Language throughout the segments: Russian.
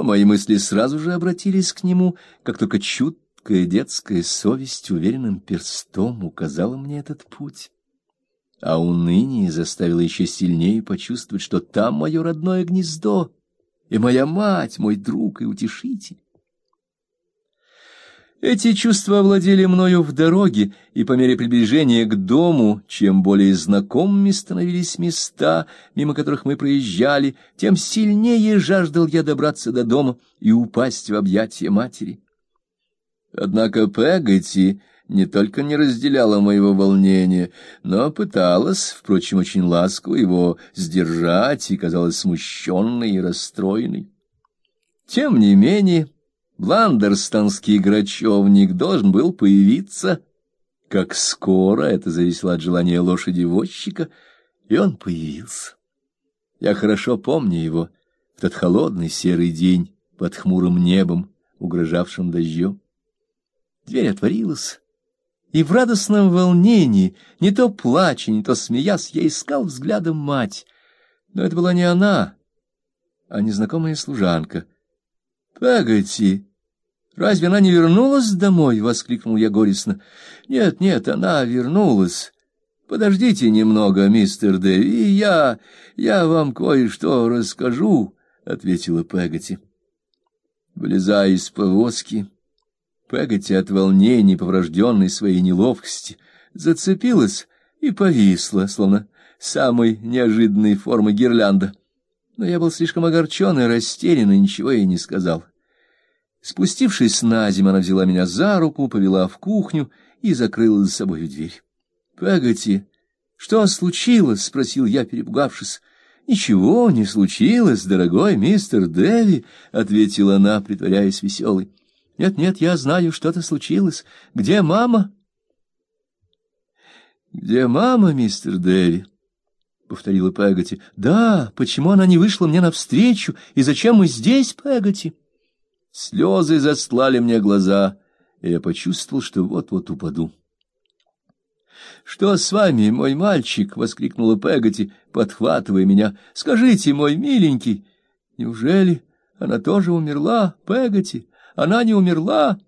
но мои мысли сразу же обратились к нему, как только чуткая детская совесть уверенным перстом указала мне этот путь. А уныние заставило еще сильнее почувствовать, что там мое родное гнездо, и моя мать, мой друг и утешитель. Эти чувства овладели мною в дороге, и по мере приближения к дому, чем более знакомыми становились места, мимо которых мы проезжали, тем сильнее жаждал я добраться до дома и упасть в объятия матери. Однако Пегати не только не разделяла моего волнения, но пыталась, впрочем, очень ласково его сдержать и казалась смущенной и расстроенной. Тем не менее... Бландерстонский грачевник должен был появиться. Как скоро, это зависело от желания лошади-возчика, и он появился. Я хорошо помню его в тот холодный серый день под хмурым небом, угрожавшим дождем. Дверь отворилась, и в радостном волнении, не то плача, не то смеясь, я искал взглядом мать. Но это была не она, а незнакомая служанка. «Погоди!» Разве она не вернулась домой? воскликнул я горестно. Нет, нет, она вернулась. Подождите немного, мистер Дэви, я я вам кое-что расскажу, ответила Пегати. Вылезая из повозки, Пегати от волнения, поврожденной своей неловкости, зацепилась и повисла, словно самой неожиданной формы гирлянда. Но я был слишком огорчен и растерян, и ничего ей не сказал. Спустившись на землю, она взяла меня за руку, повела в кухню и закрыла за собой дверь. — Погоди, что случилось? — спросил я, перепугавшись. — Ничего не случилось, дорогой мистер Дэви, — ответила она, притворяясь веселой. — Нет-нет, я знаю, что-то случилось. Где мама? — Где мама, мистер Дэви? — повторила Пегати. — Да, почему она не вышла мне навстречу, и зачем мы здесь, Пегати? — Слезы застлали мне глаза, и я почувствовал, что вот-вот упаду. «Что с вами, мой мальчик?» — воскликнула Пегати, подхватывая меня. «Скажите, мой миленький, неужели она тоже умерла, Пегати? Она не умерла?»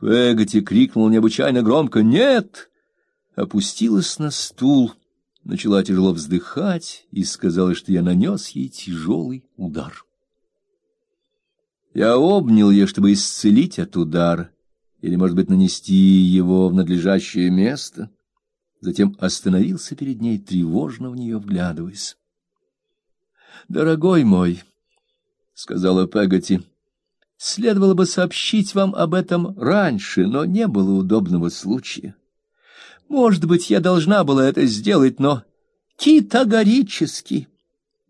Пегати крикнула необычайно громко «Нет!» Опустилась на стул, начала тяжело вздыхать и сказала, что я нанес ей тяжелый удар. Я обнял ее, чтобы исцелить от удара, или, может быть, нанести его в надлежащее место. Затем остановился перед ней, тревожно в нее вглядываясь. «Дорогой мой», — сказала Пегати, — «следовало бы сообщить вам об этом раньше, но не было удобного случая. Может быть, я должна была это сделать, но категорически...»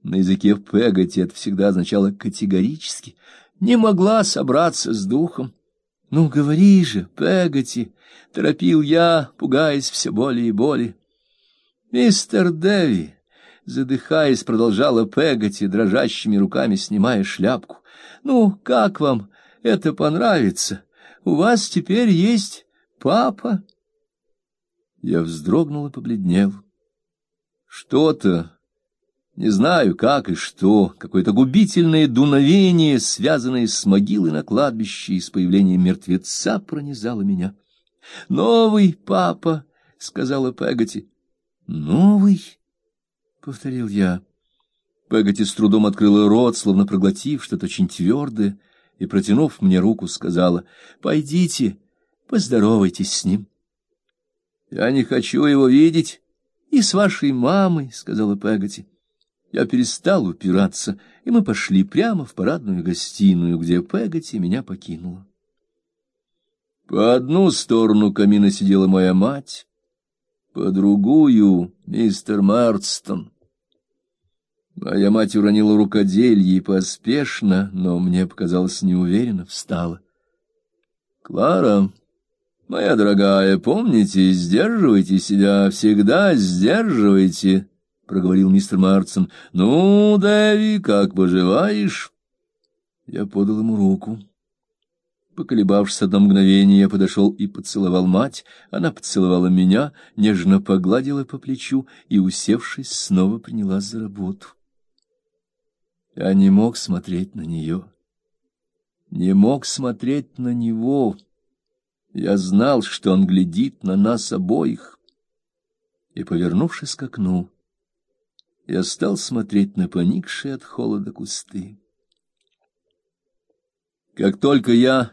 На языке Пегати это всегда означало «категорически» не могла собраться с духом. Ну, говори же, Пегати, торопил я, пугаясь все более и более. Мистер Дэви, задыхаясь, продолжала Пегати, дрожащими руками снимая шляпку. Ну, как вам это понравится? У вас теперь есть папа? Я вздрогнул и побледнел. Что-то не знаю, как и что, какое-то губительное дуновение, связанное с могилой на кладбище и с появлением мертвеца, пронизало меня. «Новый папа!» — сказала Пегати. «Новый?» — повторил я. Пегати с трудом открыла рот, словно проглотив что-то очень твердое, и, протянув мне руку, сказала, «Пойдите, поздоровайтесь с ним». «Я не хочу его видеть». «И с вашей мамой», — сказала Пегати. Я перестал упираться, и мы пошли прямо в парадную гостиную, где Пегати меня покинула. По одну сторону камина сидела моя мать, по другую — мистер Марстон. Моя мать уронила рукоделье и поспешно, но мне показалось неуверенно, встала. — Клара, моя дорогая, помните, сдерживайте себя, всегда сдерживайте, проговорил мистер Марсон. Ну, Дэви, как поживаешь? Я подал ему руку. Поколебавшись одно мгновение, я подошел и поцеловал мать. Она поцеловала меня, нежно погладила по плечу и, усевшись, снова принялась за работу. Я не мог смотреть на нее. не мог смотреть на него. Я знал, что он глядит на нас обоих. И, повернувшись к окну, я стал смотреть на поникшие от холода кусты. Как только я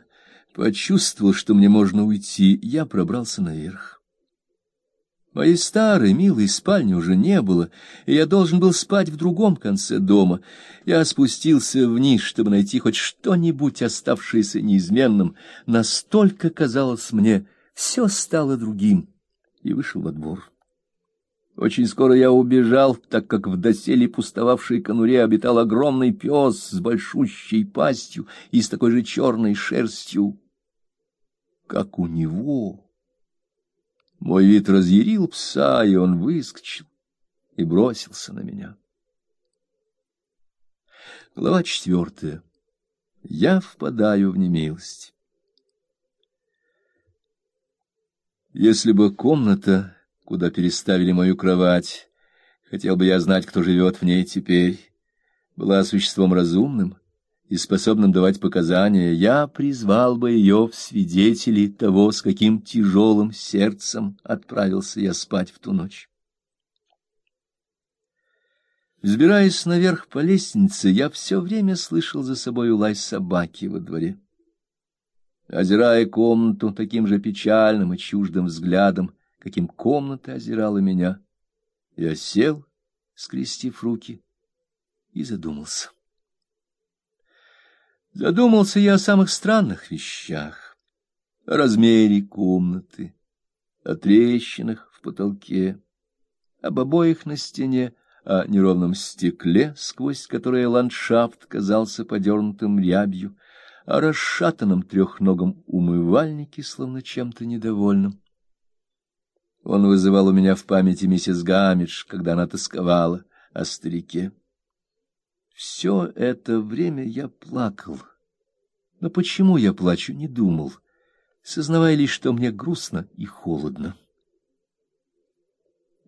почувствовал, что мне можно уйти, я пробрался наверх. Моей старой, милой спальни уже не было, и я должен был спать в другом конце дома. Я спустился вниз, чтобы найти хоть что-нибудь, оставшееся неизменным. Настолько казалось мне, все стало другим, и вышел во двор. Очень скоро я убежал, так как в доселе пустовавшей конуре обитал огромный пес с большущей пастью и с такой же черной шерстью, как у него. Мой вид разъярил пса, и он выскочил и бросился на меня. Глава четвертая. Я впадаю в немилость. Если бы комната, куда переставили мою кровать, хотел бы я знать, кто живет в ней теперь, была существом разумным, и способным давать показания, я призвал бы ее в свидетели того, с каким тяжелым сердцем отправился я спать в ту ночь. Взбираясь наверх по лестнице, я все время слышал за собой лай собаки во дворе. Озирая комнату таким же печальным и чуждым взглядом, каким комната озирала меня, я сел, скрестив руки, и задумался. Задумался я о самых странных вещах, о размере комнаты, о трещинах в потолке, об обоях на стене, о неровном стекле, сквозь которое ландшафт казался подернутым рябью, о расшатанном трехногом умывальнике, словно чем-то недовольным. Он вызывал у меня в памяти миссис Гамидж, когда она тосковала о старике. Все это время я плакал. Но почему я плачу, не думал, сознавая лишь, что мне грустно и холодно.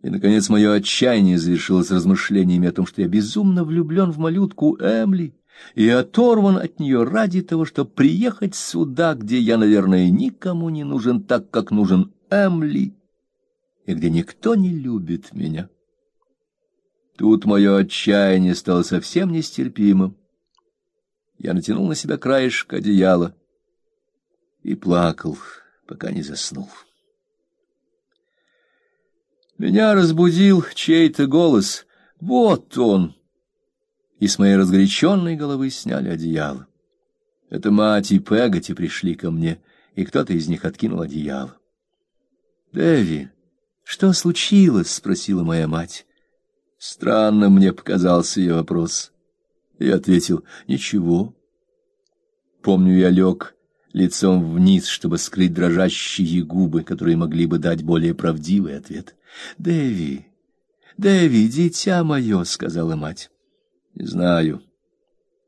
И, наконец, мое отчаяние завершилось размышлениями о том, что я безумно влюблен в малютку Эмли и оторван от нее ради того, чтобы приехать сюда, где я, наверное, никому не нужен так, как нужен Эмли, и где никто не любит меня. Тут мое отчаяние стало совсем нестерпимым. Я натянул на себя краешек одеяла и плакал, пока не заснул. Меня разбудил чей-то голос. Вот он! И с моей разгоряченной головы сняли одеяло. Это мать и Пегати пришли ко мне, и кто-то из них откинул одеяло. «Дэви, что случилось?» — спросила моя мать. Странно мне показался ее вопрос. Я ответил «Ничего». Помню, я лег лицом вниз, чтобы скрыть дрожащие губы, которые могли бы дать более правдивый ответ. «Дэви, Дэви, дитя мое», — сказала мать. «Не знаю».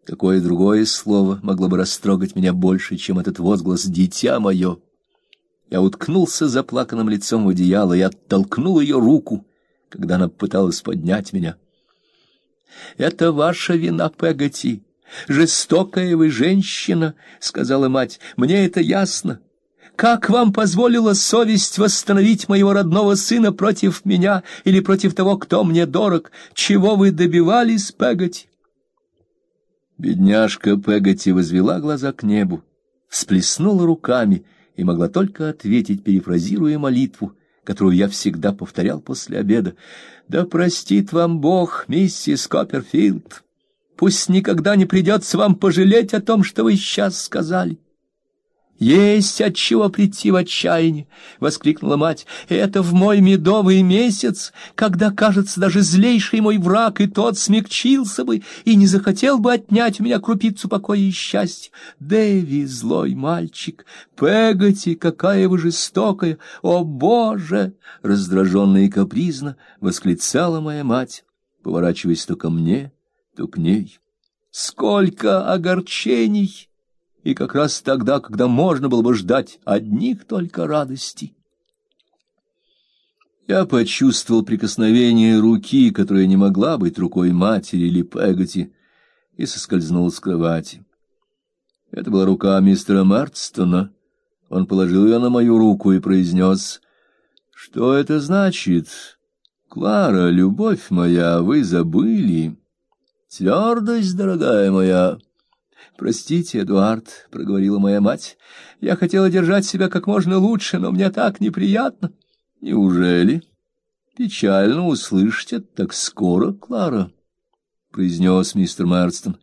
Какое другое слово могло бы растрогать меня больше, чем этот возглас «дитя мое»? Я уткнулся заплаканным лицом в одеяло и оттолкнул ее руку — когда она пыталась поднять меня. «Это ваша вина, Пегати. Жестокая вы женщина», — сказала мать. «Мне это ясно. Как вам позволила совесть восстановить моего родного сына против меня или против того, кто мне дорог? Чего вы добивались, Пегати?» Бедняжка Пегати возвела глаза к небу, всплеснула руками и могла только ответить, перефразируя молитву — которую я всегда повторял после обеда. «Да простит вам Бог, миссис Копперфилд! Пусть никогда не придется вам пожалеть о том, что вы сейчас сказали!» Есть от чего прийти в отчаяние, воскликнула мать. Это в мой медовый месяц, когда, кажется, даже злейший мой враг и тот смягчился бы и не захотел бы отнять у меня крупицу покоя и счастья. Дэви, злой мальчик, Пегати, какая вы жестокая! О, Боже! Раздраженно и капризно восклицала моя мать, поворачиваясь то ко мне, то к ней. Сколько огорчений! И как раз тогда, когда можно было бы ждать одних только радостей. Я почувствовал прикосновение руки, которая не могла быть рукой матери или Пегати, и соскользнул с кровати. Это была рука мистера Марстона. Он положил ее на мою руку и произнес, «Что это значит? Клара, любовь моя, вы забыли. Твердость, дорогая моя». «Простите, Эдуард», — проговорила моя мать, — «я хотела держать себя как можно лучше, но мне так неприятно». «Неужели?» «Печально услышать это так скоро, Клара», — произнес мистер Марстон.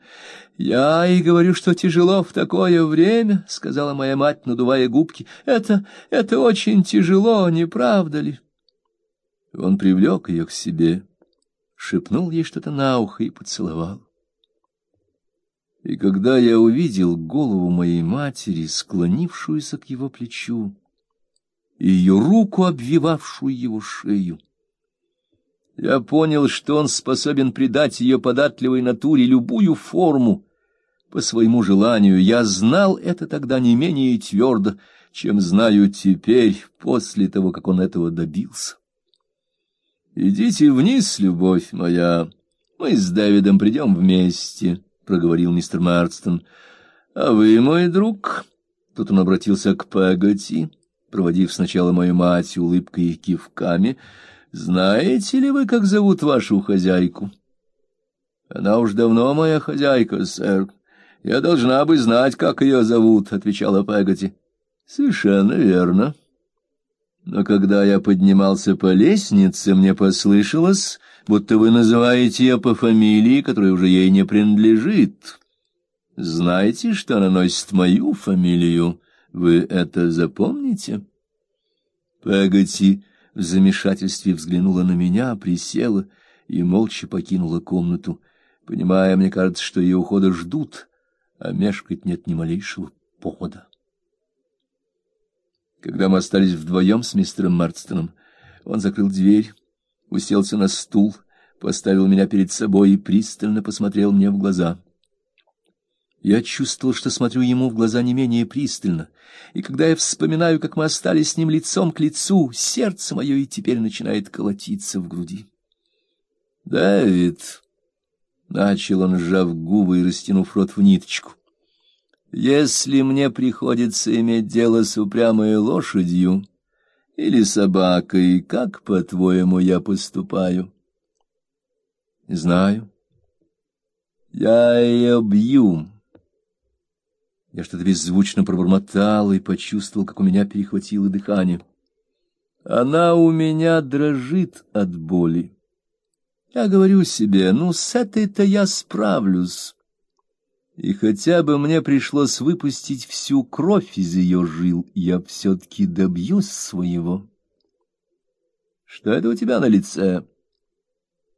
«Я и говорю, что тяжело в такое время», — сказала моя мать, надувая губки. «Это... это очень тяжело, не правда ли?» Он привлек ее к себе, шепнул ей что-то на ухо и поцеловал. И когда я увидел голову моей матери, склонившуюся к его плечу, и ее руку, обвивавшую его шею, я понял, что он способен придать ее податливой натуре любую форму по своему желанию. Я знал это тогда не менее твердо, чем знаю теперь, после того, как он этого добился. «Идите вниз, любовь моя, мы с Дэвидом придем вместе» проговорил мистер Марстон. — А вы, мой друг? Тут он обратился к Пегати, проводив сначала мою мать улыбкой и кивками. — Знаете ли вы, как зовут вашу хозяйку? — Она уж давно моя хозяйка, сэр. Я должна бы знать, как ее зовут, — отвечала Пегати. — Совершенно верно. Но когда я поднимался по лестнице, мне послышалось будто вы называете ее по фамилии, которая уже ей не принадлежит. Знаете, что она носит мою фамилию? Вы это запомните? Пегати в замешательстве взглянула на меня, присела и молча покинула комнату, понимая, мне кажется, что ее ухода ждут, а мешкать нет ни малейшего повода. Когда мы остались вдвоем с мистером Марстоном, он закрыл дверь, уселся на стул, поставил меня перед собой и пристально посмотрел мне в глаза. Я чувствовал, что смотрю ему в глаза не менее пристально, и когда я вспоминаю, как мы остались с ним лицом к лицу, сердце мое и теперь начинает колотиться в груди. «Давид!» — начал он, сжав губы и растянув рот в ниточку. «Если мне приходится иметь дело с упрямой лошадью, или собакой, как, по-твоему, я поступаю? Знаю. Я ее бью. Я что-то беззвучно пробормотал и почувствовал, как у меня перехватило дыхание. Она у меня дрожит от боли. Я говорю себе, ну, с этой-то я справлюсь. И хотя бы мне пришлось выпустить всю кровь из ее жил, я все-таки добьюсь своего. Что это у тебя на лице?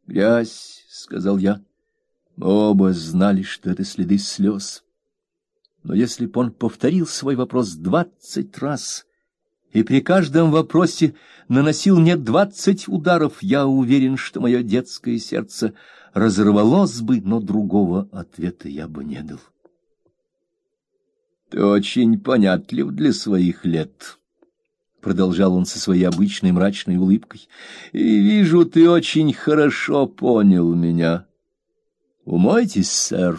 Грязь, — сказал я. Мы оба знали, что это следы слез. Но если б он повторил свой вопрос двадцать раз и при каждом вопросе наносил мне двадцать ударов, я уверен, что мое детское сердце разорвалось бы, но другого ответа я бы не дал. Ты очень понятлив для своих лет, продолжал он со своей обычной мрачной улыбкой. И вижу, ты очень хорошо понял меня. Умойтесь, сэр,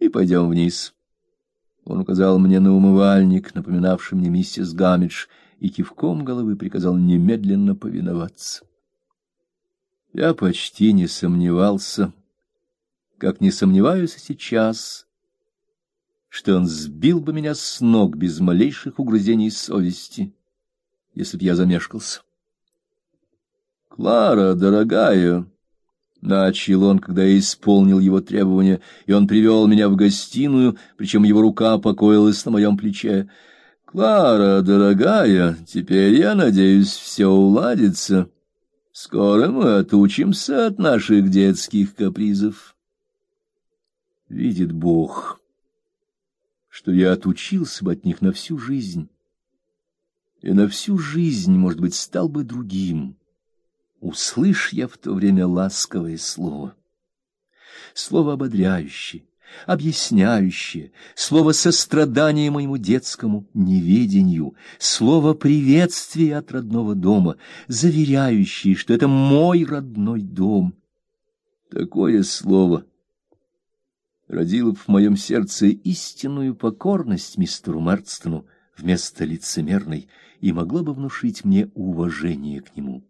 и пойдем вниз. Он указал мне на умывальник, напоминавший мне миссис Гамидж, и кивком головы приказал немедленно повиноваться. Я почти не сомневался, как не сомневаюсь сейчас, что он сбил бы меня с ног без малейших угрызений совести, если б я замешкался. Клара, дорогая, начал он, когда я исполнил его требования, и он привел меня в гостиную, причем его рука покоилась на моем плече. Клара, дорогая, теперь я надеюсь, все уладится. Скоро мы отучимся от наших детских капризов. Видит Бог, что я отучился бы от них на всю жизнь, и на всю жизнь, может быть, стал бы другим. Услышь я в то время ласковое слово, слово ободряющее, объясняющее, слово сострадания моему детскому неведению, слово приветствия от родного дома, заверяющее, что это мой родной дом. Такое слово родило в моем сердце истинную покорность мистеру Марстону вместо лицемерной и могло бы внушить мне уважение к нему.